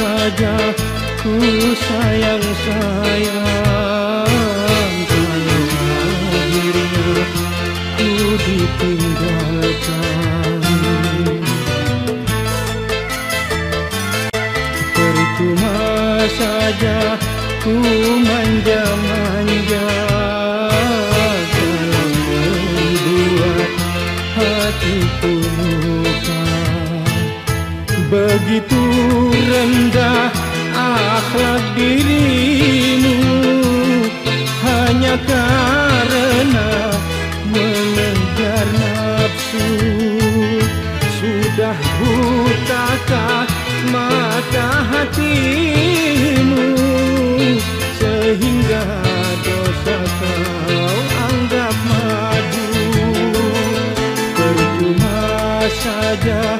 saja ku sayang sayang. Kalau akhirnya ku ditinggalkan Percuma saja ku manja-manja Begitu rendah akhlak dirimu. Hanya karena mengejar nafsu. Sudah butakah mata hatimu. Sehingga dosa kau anggap madu Percuma saja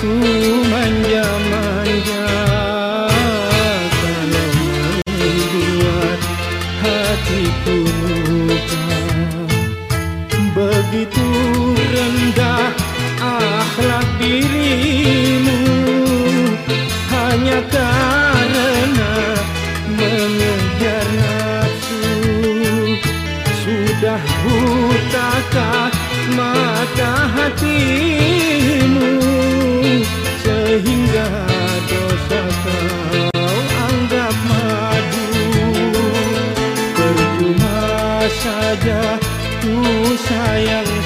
ku manja-manja sayang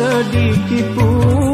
sedikit pun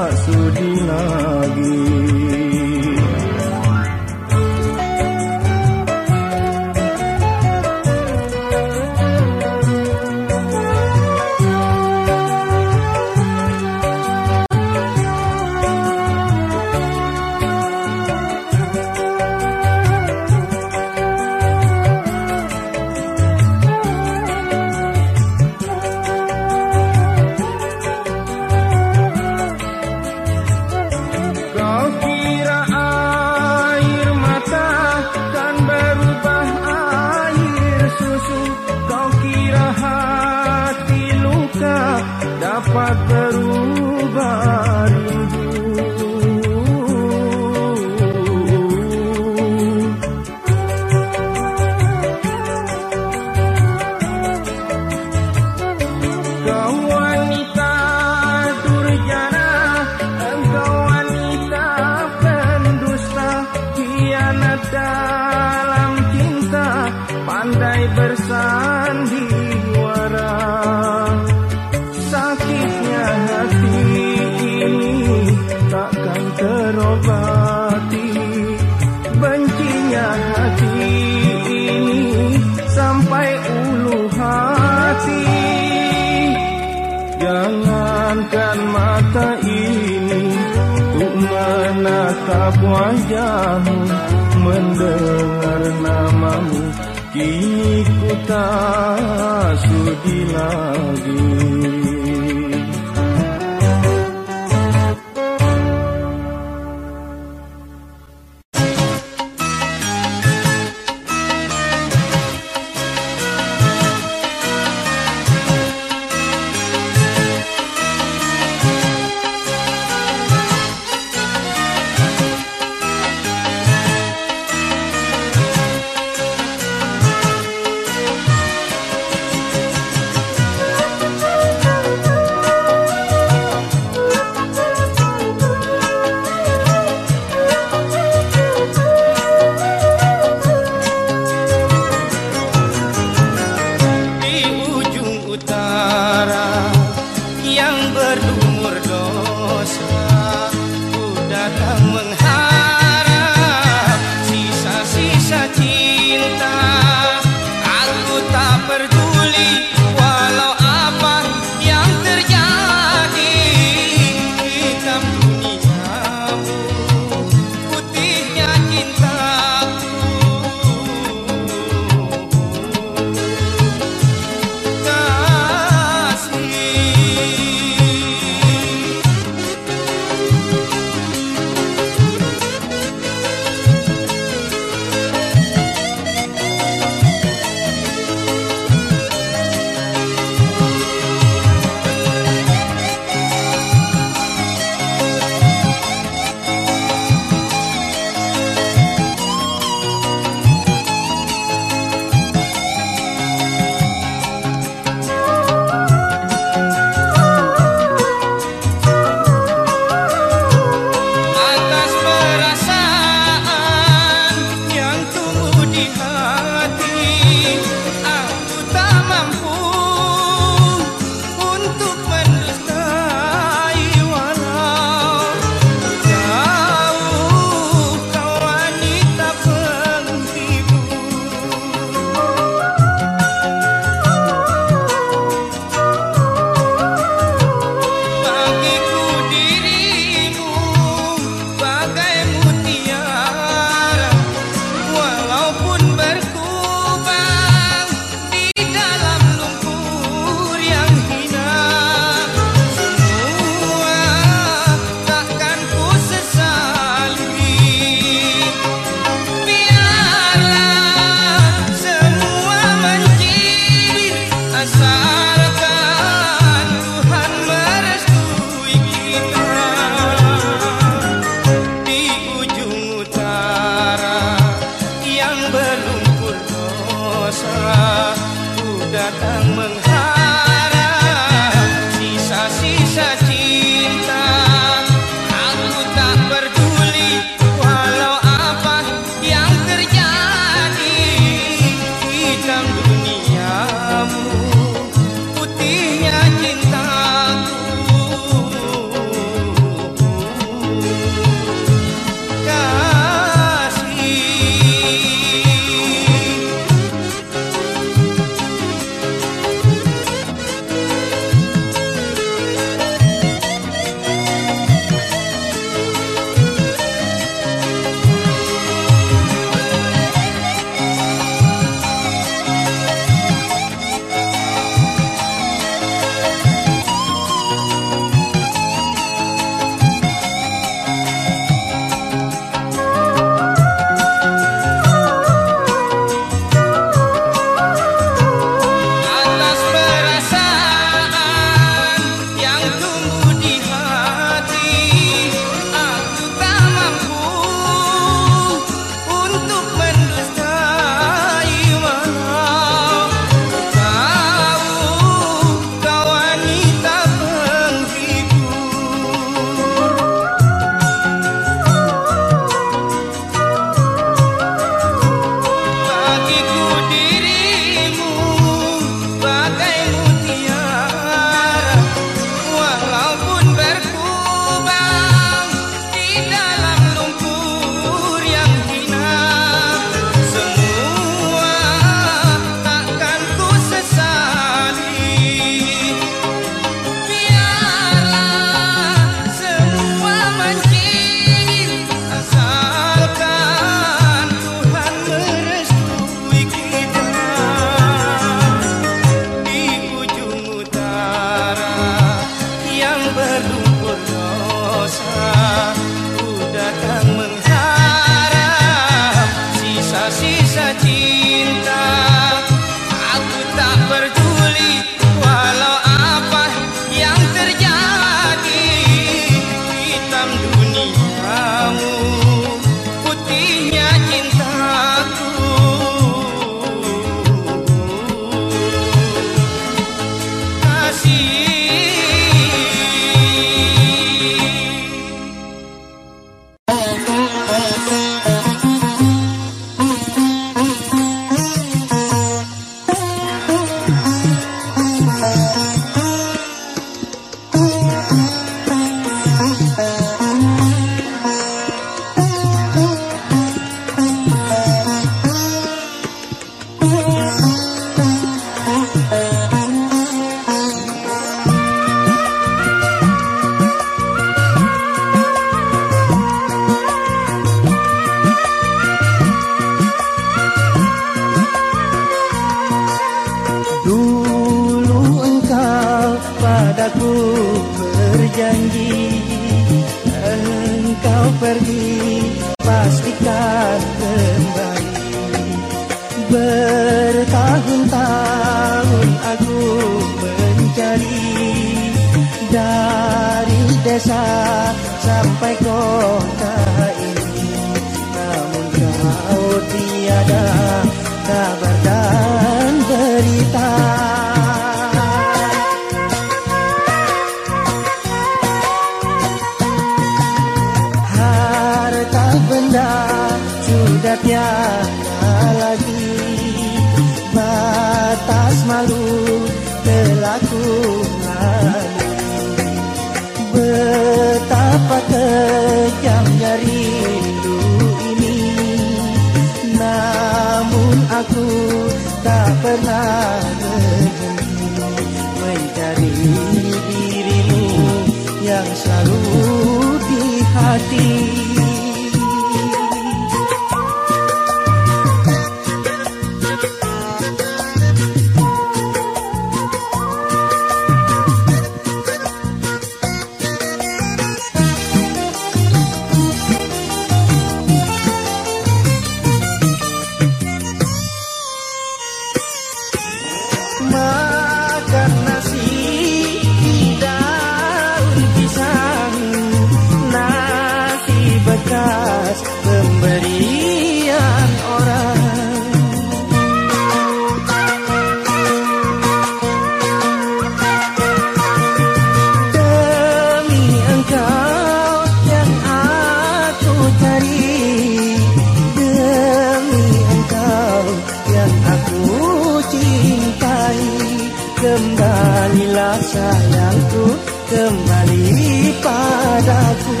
kembalilah sayangku kembali padaku.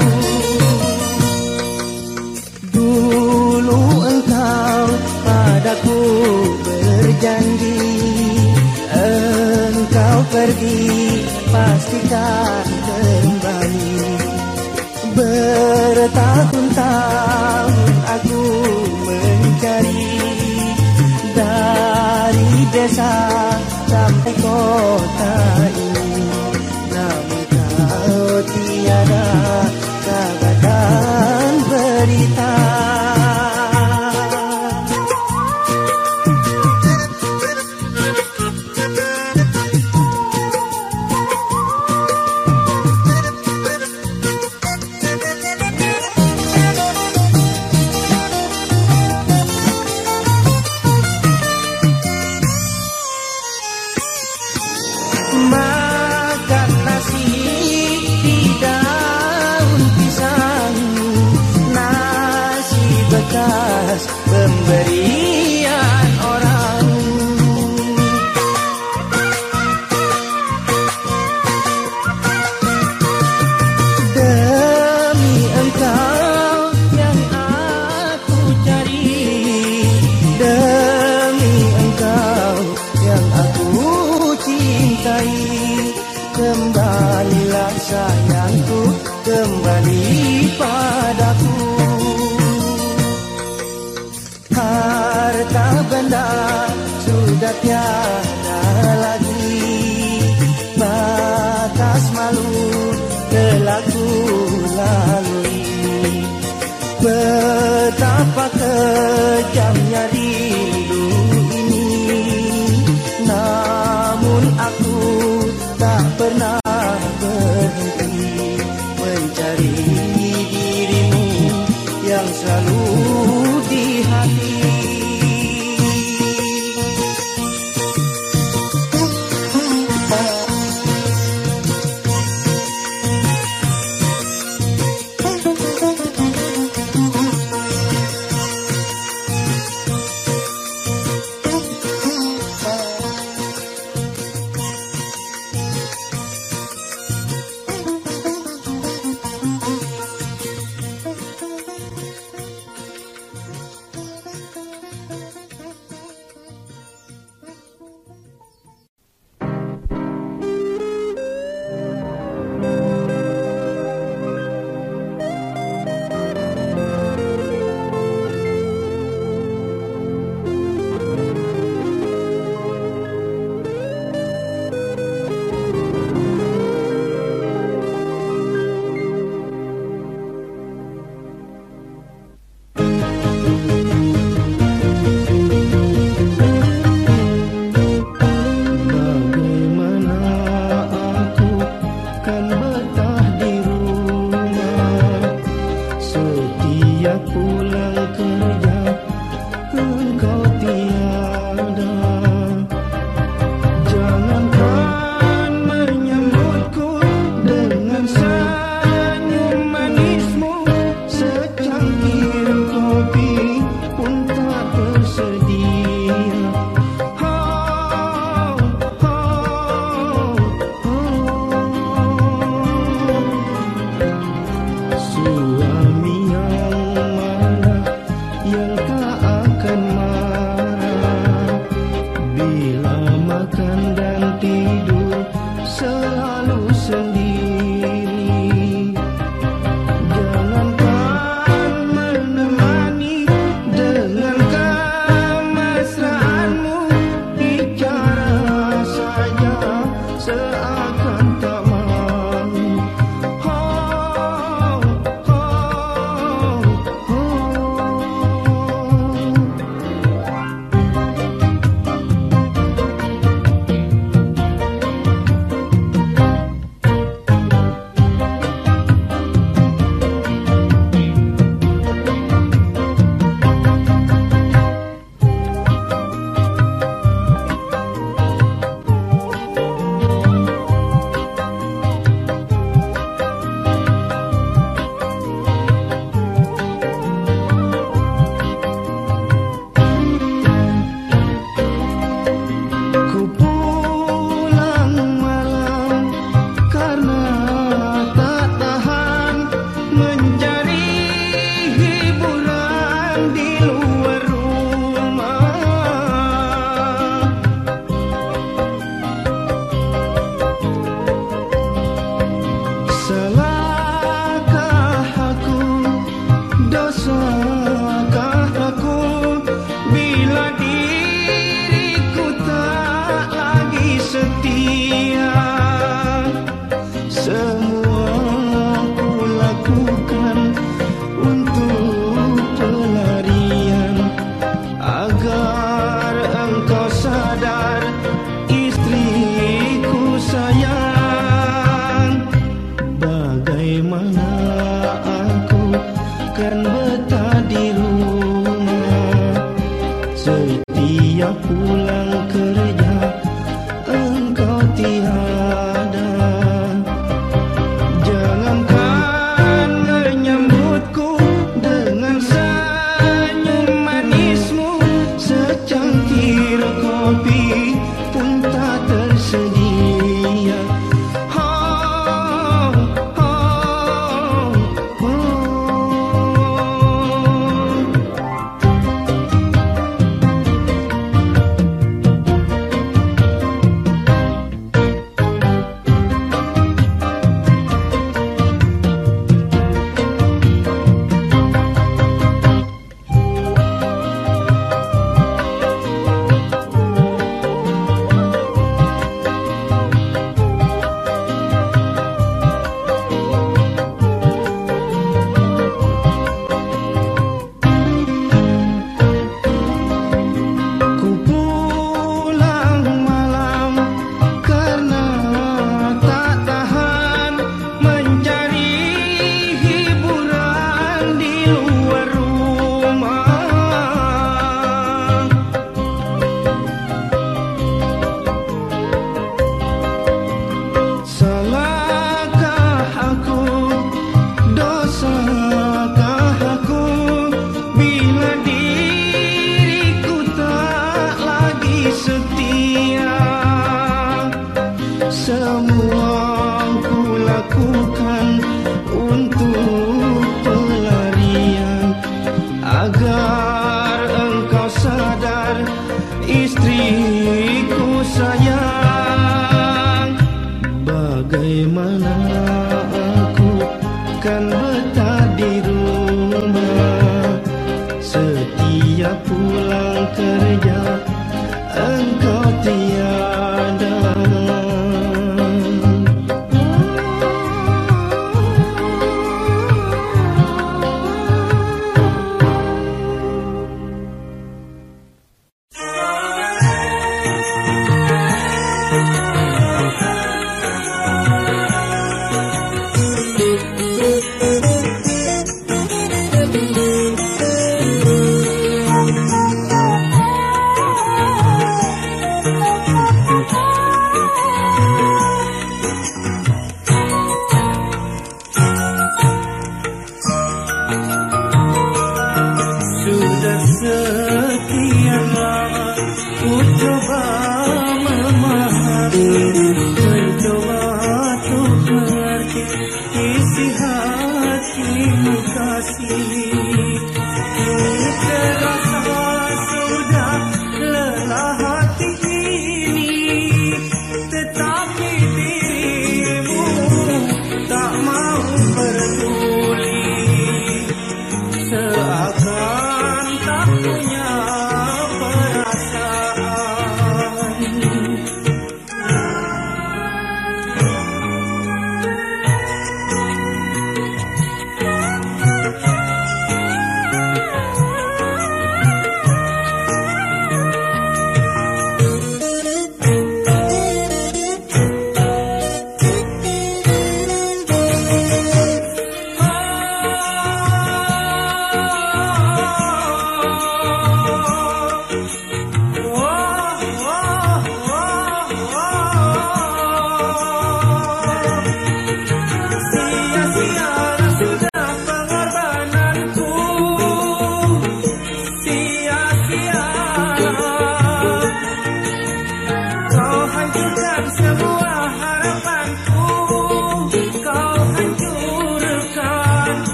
Dulu engkau padaku berjanji engkau pergi pastikan kembali. Bertahun-tahun aku mencari dari desa takbo ko tayo na ikaw tiada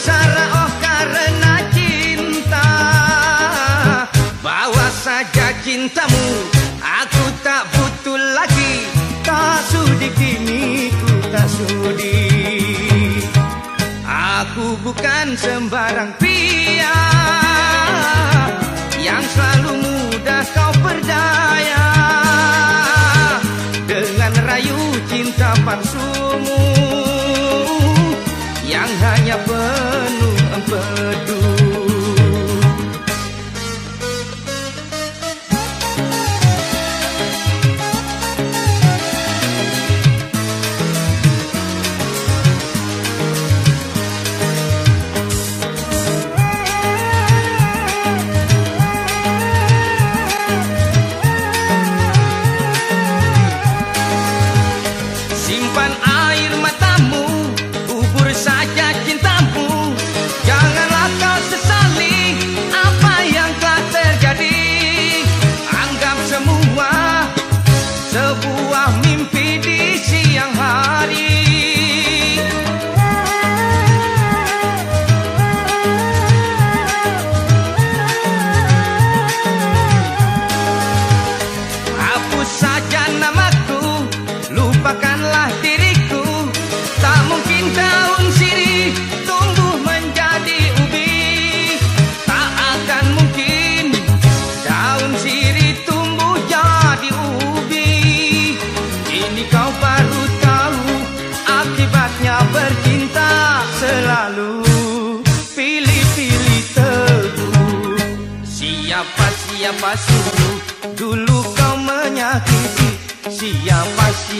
sengsara oh karena cinta. Bawa saja cintamu Aku tak butuh lagi. Tak sudi kini ku tak sudi. Aku bukan sembarang pria Yang selalu mudah kau percaya Dengan rayu cinta palsumu hanya penuh empedu.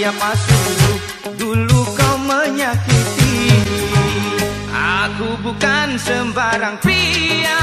Siapa masuk. Dulu kau menyakiti. Aku bukan sembarang pria.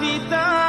Rafita Ku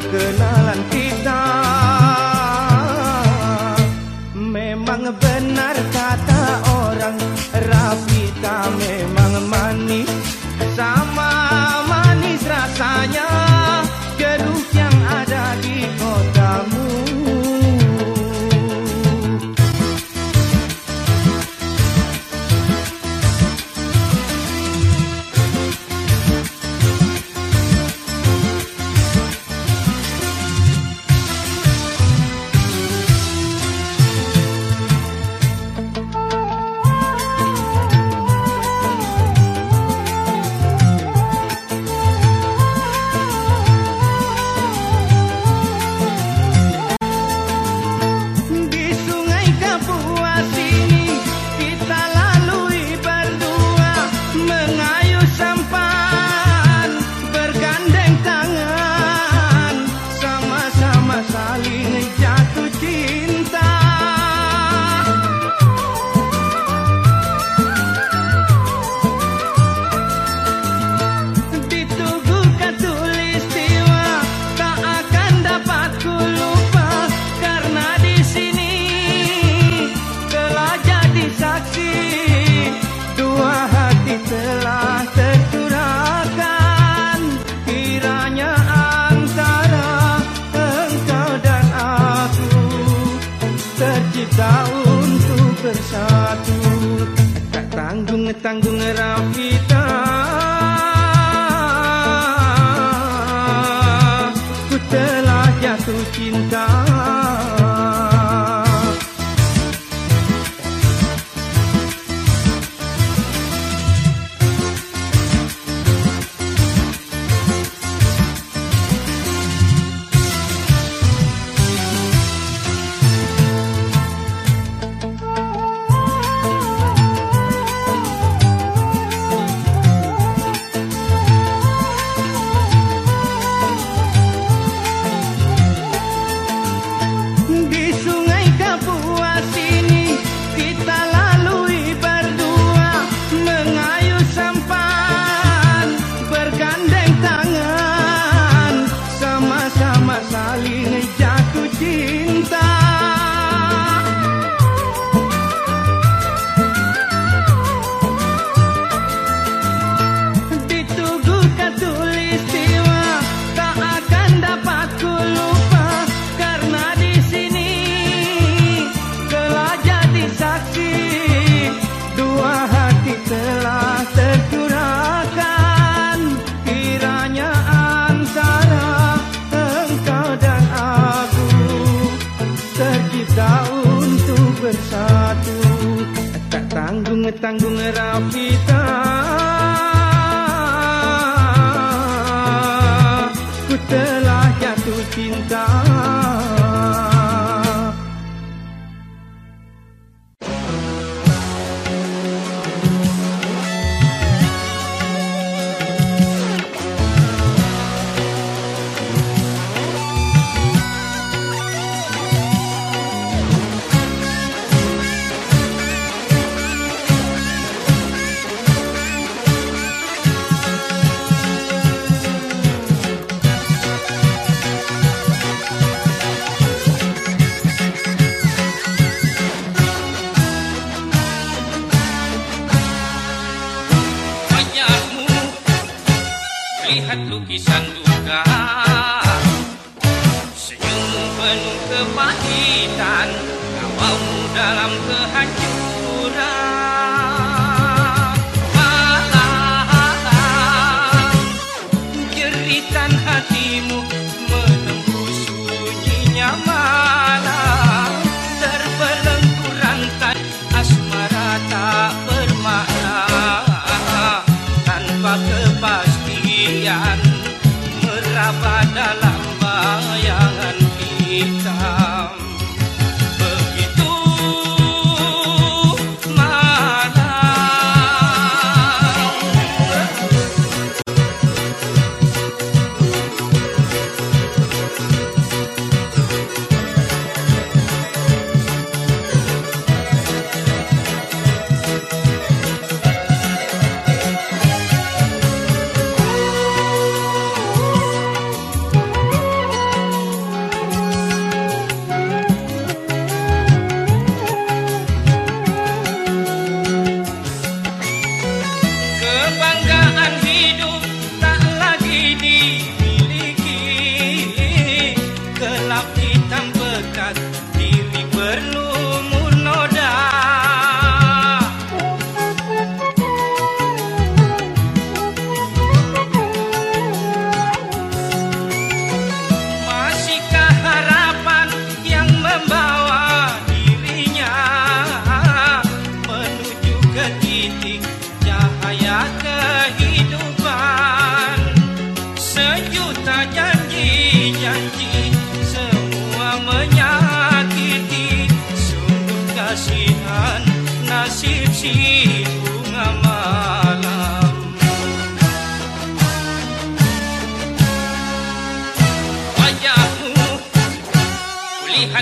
terkenal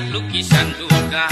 Lukisan duka